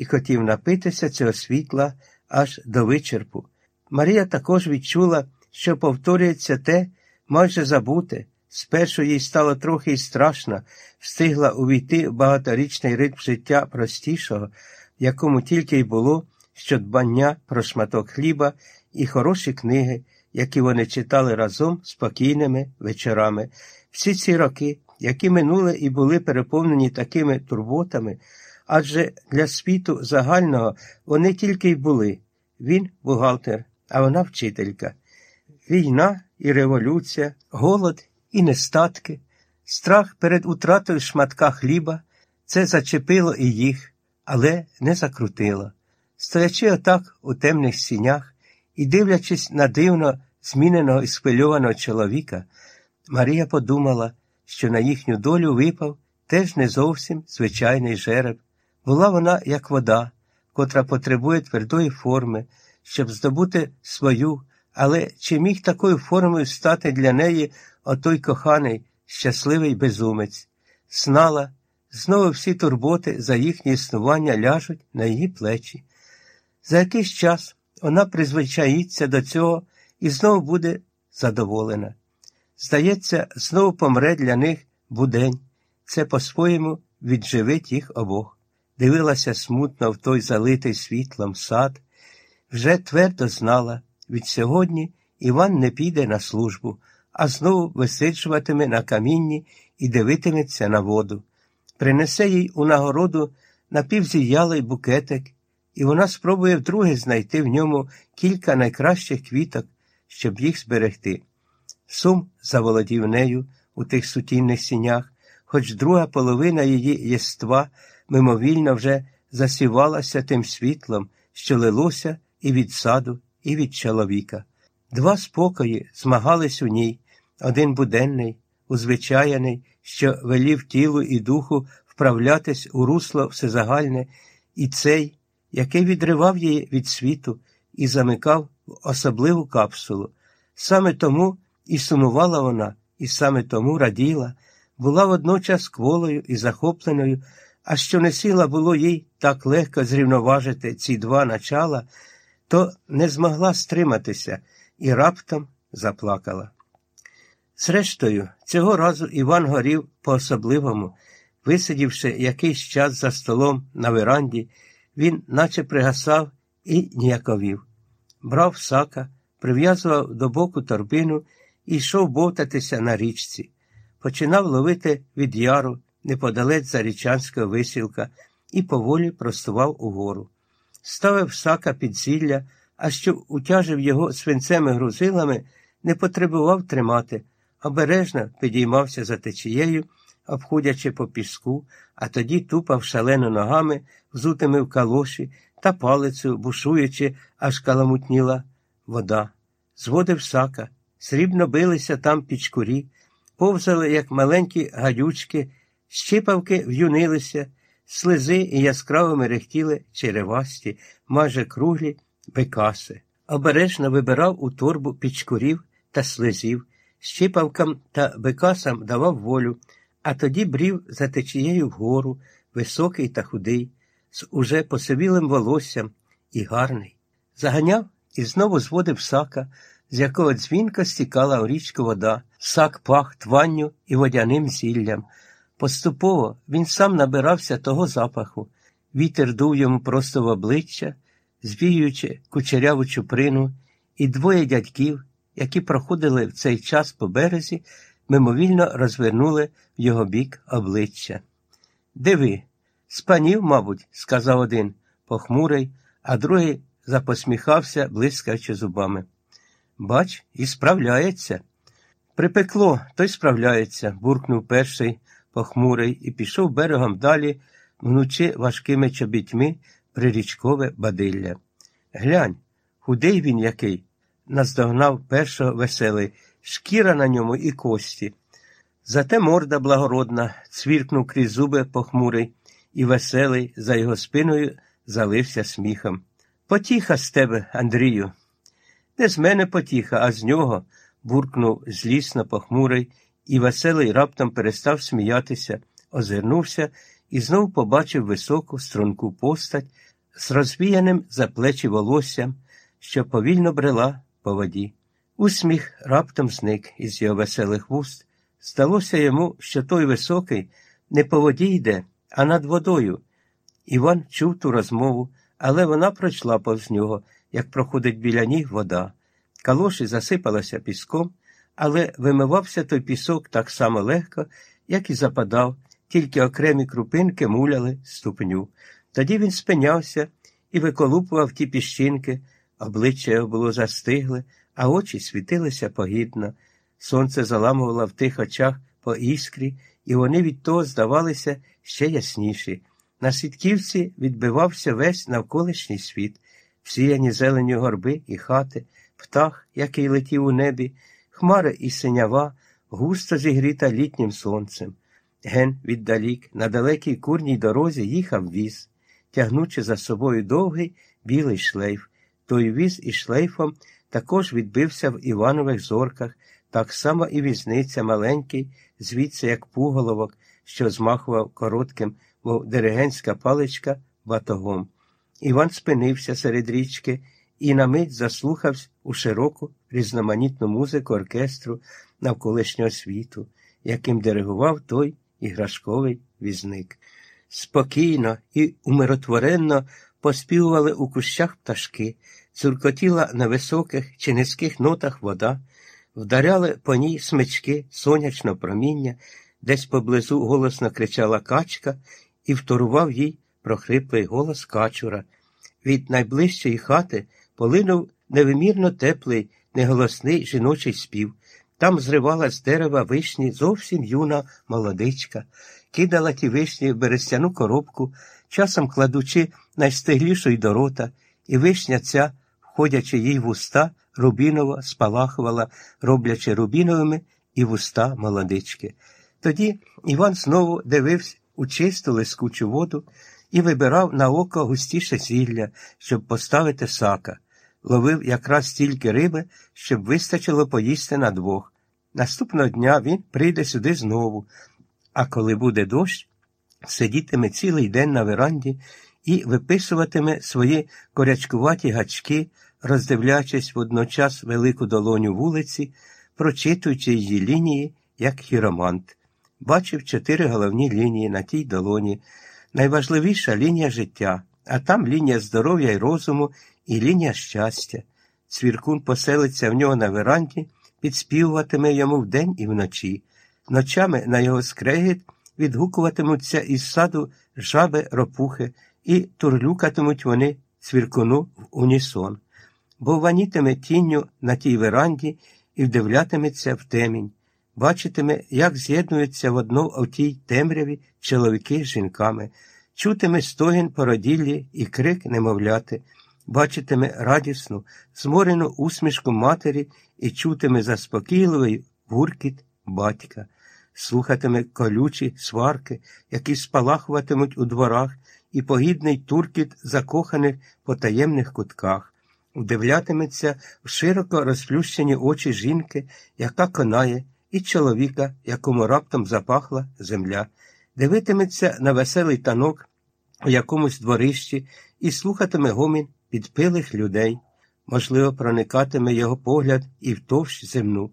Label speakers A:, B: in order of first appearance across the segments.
A: і хотів напитися цього світла аж до вичерпу. Марія також відчула, що повторюється те, майже забуте. Спершу їй стало трохи й страшно, встигла увійти в багаторічний ритм життя простішого, якому тільки й було що дбання про шматок хліба і хороші книги, які вони читали разом спокійними вечорами. Всі ці роки, які минули і були переповнені такими турботами, адже для світу загального вони тільки й були. Він бухгалтер, а вона вчителька. Війна і революція, голод і нестатки, страх перед утратою шматка хліба це зачепило і їх, але не закрутило. Стоячи отак у темних сінях і дивлячись на дивно зміненого і схвильованого чоловіка, Марія подумала, що на їхню долю випав теж не зовсім звичайний жереб. Була вона, як вода, котра потребує твердої форми, щоб здобути свою, але чи міг такою формою стати для неї отой коханий, щасливий безумець, знала, знову всі турботи за їхнє існування ляжуть на її плечі. За якийсь час вона призвичаїться до цього і знову буде задоволена. Здається, знову помре для них будень. Це по-своєму відживить їх обох. Дивилася смутно в той залитий світлом сад, вже твердо знала від сьогодні Іван не піде на службу, а знову висиджуватиме на камінні і дивитиметься на воду. Принесе їй у нагороду напівзіялий букетик, і вона спробує вдруге знайти в ньому кілька найкращих квіток, щоб їх зберегти. Сум заволодів нею у тих сутінних сінях, хоч друга половина її єства мимовільно вже засівалася тим світлом, що лилося і від саду, і від чоловіка. Два спокої змагались у ній, один буденний, узвичаяний, що велів тілу і духу вправлятись у русло всезагальне, і цей, який відривав її від світу і замикав в особливу капсулу. Саме тому і сумувала вона, і саме тому раділа, була водночас кволою і захопленою, а що не сила було їй так легко зрівноважити ці два начала, то не змогла стриматися і раптом заплакала. Зрештою, цього разу Іван горів по-особливому, висидівши якийсь час за столом на веранді, він наче пригасав і ніяковів. Брав сака, прив'язував до боку торбину і йшов бовтатися на річці. Починав ловити від яру неподалець зарічанського висілка і поволі простував угору. Ставив сака під зілля, а що утяжив його свинцеми грузилами, не потребував тримати, обережно підіймався за течією, обходячи по піску, а тоді тупав шалено ногами, взутими в калоші та палицю, бушуючи, аж каламутніла вода. Зводив сака, срібно билися там пічкурі, повзали, як маленькі гадючки, щипавки в'юнилися, слези яскраво мерехтіли черевасті, майже круглі бекаси. Обережно вибирав у торбу пічкурів та слезів, щипавкам та бекасам давав волю, а тоді брів за течією вгору, високий та худий, з уже посивілим волоссям і гарний. Заганяв і знову зводив сака, з якого дзвінко стікала у річку вода, сак пах тванню і водяним зіллям. Поступово він сам набирався того запаху, вітер дув йому просто в обличчя, звіюючи кучеряву чуприну, і двоє дядьків, які проходили в цей час по березі, мимовільно розвернули в його бік обличчя. Диви, спанів, мабуть, сказав один, похмурий, а другий запосміхався, блискаючи зубами. Бач, і справляється. Припекло, то й справляється, буркнув перший похмурий і пішов берегом далі, гнучи важкими чобітьми прирічкове бадилля. Глянь, худий він який, наздогнав першого веселий, шкіра на ньому і кості. Зате морда благородна, цвіркнув крізь зуби похмурий, і веселий за його спиною залився сміхом. Потіха з тебе, Андрію. Не з мене потіха, а з нього, буркнув злісно похмурий, і веселий раптом перестав сміятися, озирнувся і знов побачив високу, струнку постать, з розвіяним за плечі волоссям, що повільно брела по воді. Усміх раптом зник із його веселих вуст. Здалося йому, що той високий не по воді йде, а над водою. Іван чув ту розмову, але вона пройшла повз нього, як проходить біля ніг вода. Калоші засипалася піском, але вимивався той пісок так само легко, як і западав, тільки окремі крупинки муляли ступню. Тоді він спинявся і виколупував ті піщинки, обличчя його було застигле, а очі світилися погідно. Сонце заламувало в тих очах по іскрі, і вони від того здавалися ще ясніші. На світківці відбивався весь навколишній світ, всіяні зелені горби і хати, птах, який летів у небі, хмари і синява, густо зігріта літнім сонцем. Ген віддалік на далекій курній дорозі їхав віз, тягнучи за собою довгий білий шлейф. Той віз із шлейфом також відбився в Іванових зорках, так само і візниця маленький, звідси як пуголовок, що змахував коротким, мов диригентська паличка, батогом. Іван спинився серед річки і на мить заслухався у широку різноманітну музику оркестру навколишнього світу, яким диригував той іграшковий візник. Спокійно і умиротворенно поспівували у кущах пташки, цуркотіла на високих чи низьких нотах вода, вдаряли по ній смички сонячного проміння, десь поблизу голосно кричала качка і вторував їй прохриплий голос качура. Від найближчої хати полинув невимірно теплий, неголосний жіночий спів. Там зривала з дерева вишні зовсім юна молодичка, кидала ті вишні в берестяну коробку, часом кладучи найстиглішої до рота, і вишня ця, входячи їй в уста, рубіново спалахувала, роблячи рубіновими і вуста молодички. Тоді Іван знову дивився у чисту лискучу воду і вибирав на око густіше зілля, щоб поставити сака. Ловив якраз стільки риби, щоб вистачило поїсти на двох. Наступного дня він прийде сюди знову, а коли буде дощ, сидітиме цілий день на веранді і виписуватиме свої корячкуваті гачки, роздивлячись водночас велику долоню вулиці, прочитуючи її лінії, як хіромант. Бачив чотири головні лінії на тій долоні. Найважливіша лінія життя, а там лінія здоров'я і розуму і лінія щастя. Цвіркун поселиться в нього на веранді, підспівуватиме йому вдень і вночі. Ночами на його скрегіт відгукуватимуться із саду жаби ропухи, і турлюкатимуть вони цвіркуну в унісон, бо ванітиме тінню на тій веранді і вдивлятиметься в темінь, бачитиме, як з'єднуються в одно в тій темряві чоловіки з жінками, чутиме стогін породіллі і крик немовляти, бачитиме радісну, зморену усмішку матері і чутиме заспокійливий гуркіт батька. Слухатиме колючі сварки, які спалахуватимуть у дворах, і погідний туркіт закоханих по таємних кутках, вдивлятиметься в широко розплющені очі жінки, яка конає, і чоловіка, якому раптом запахла земля, дивитиметься на веселий танок у якомусь дворищі і слухатиме гомін підпилих людей. Можливо, проникатиме його погляд і в товщ земну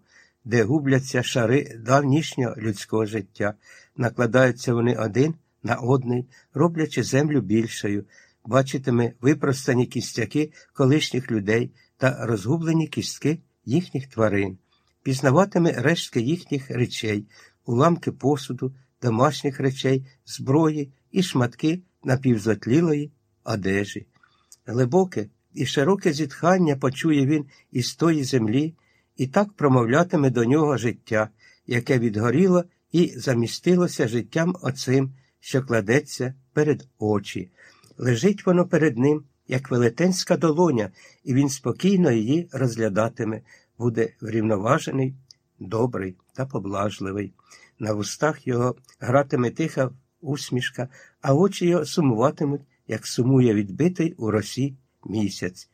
A: де губляться шари давнішнього людського життя, накладаються вони один на одний, роблячи землю більшою, бачитиме випростані кістяки колишніх людей та розгублені кістки їхніх тварин, пізнаватиме рештки їхніх речей, уламки посуду, домашніх речей, зброї і шматки напівзотлілої одежі. Глибоке і широке зітхання почує він із тої землі і так промовлятиме до нього життя, яке відгоріло і замістилося життям оцим, що кладеться перед очі. Лежить воно перед ним, як велетенська долоня, і він спокійно її розглядатиме, буде врівноважений, добрий та поблажливий. На вустах його гратиме тиха усмішка, а очі його сумуватимуть, як сумує відбитий у росі місяць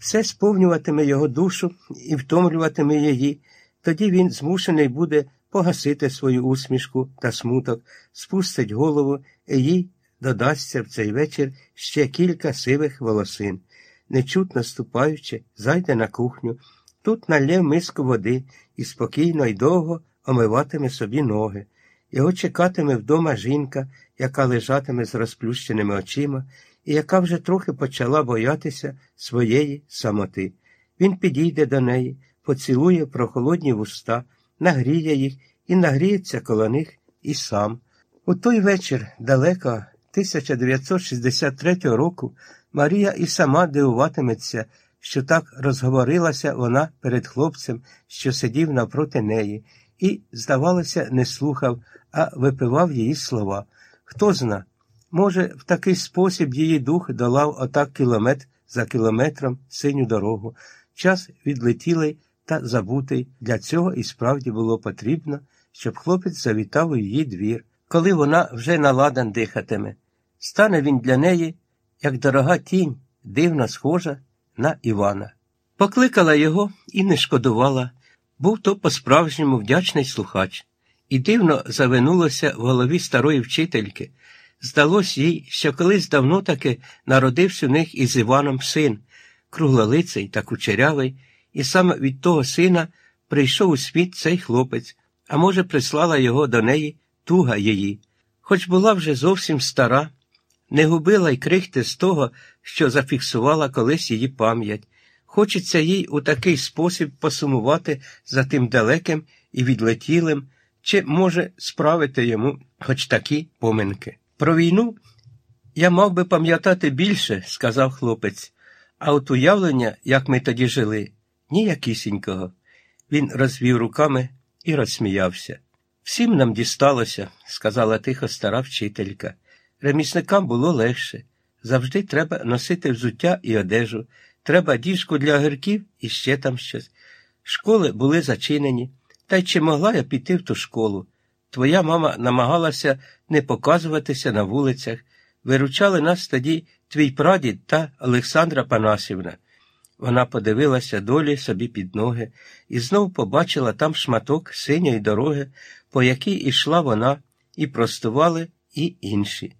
A: все сповнюватиме його душу і втомлюватиме її, тоді він змушений буде погасити свою усмішку та смуток, спустить голову і їй додасться в цей вечір ще кілька сивих волосин. Нечутно ступаючи, зайде на кухню, тут налє миску води і спокійно й довго омиватиме собі ноги. Його чекатиме вдома жінка, яка лежатиме з розплющеними очима, і яка вже трохи почала боятися своєї самоти. Він підійде до неї, поцілує прохолодні вуста, нагріє їх і нагріється коло них і сам. У той вечір, далеко 1963 року, Марія і сама дивуватиметься, що так розговорилася вона перед хлопцем, що сидів навпроти неї, і, здавалося, не слухав, а випивав її слова. Хто зна, може, в такий спосіб її дух долав отак кілометр за кілометром синю дорогу. Час відлетілий та забутий. Для цього і справді було потрібно, щоб хлопець завітав у її двір, коли вона вже наладан дихатиме. Стане він для неї, як дорога тінь, дивно схожа на Івана. Покликала його і не шкодувала. Був то по-справжньому вдячний слухач, і дивно завинулося в голові старої вчительки. Здалось їй, що колись давно таки народився у них із Іваном син, круглолиций та кучерявий, і саме від того сина прийшов у світ цей хлопець, а може, прислала його до неї туга її. Хоч була вже зовсім стара, не губила й крихти з того, що зафіксувала колись її пам'ять. Хочеться їй у такий спосіб посумувати за тим далеким і відлетілим, чи може справити йому хоч такі поминки. Про війну я мав би пам'ятати більше, сказав хлопець, а от уявлення, як ми тоді жили, ніякісінького. Він розвів руками і розсміявся. Всім нам дісталося, сказала тихо стара вчителька. Ремісникам було легше. Завжди треба носити взуття і одежу, треба діжку для огірків і ще там щось. Школи були зачинені, та й чи могла я піти в ту школу? Твоя мама намагалася не показуватися на вулицях. Виручали нас тоді твій прадід та Олександра Панасівна. Вона подивилася долі собі під ноги і знов побачила там шматок синьої дороги, по якій ішла вона, і простували і інші.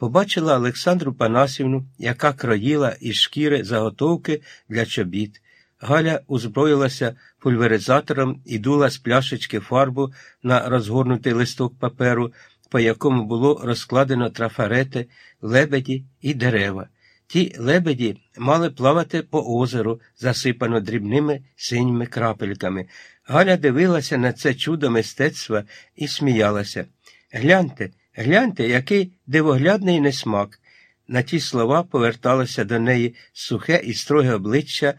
A: Побачила Олександру Панасівну, яка кроїла із шкіри заготовки для чобіт. Галя узброїлася пульверизатором і дула з пляшечки фарбу на розгорнутий листок паперу, по якому було розкладено трафарети, лебеді і дерева. Ті лебеді мали плавати по озеру, засипано дрібними синіми крапельками. Галя дивилася на це чудо мистецтва і сміялася. Гляньте, гляньте, який дивоглядний несмак. На ті слова поверталося до неї сухе і строге обличчя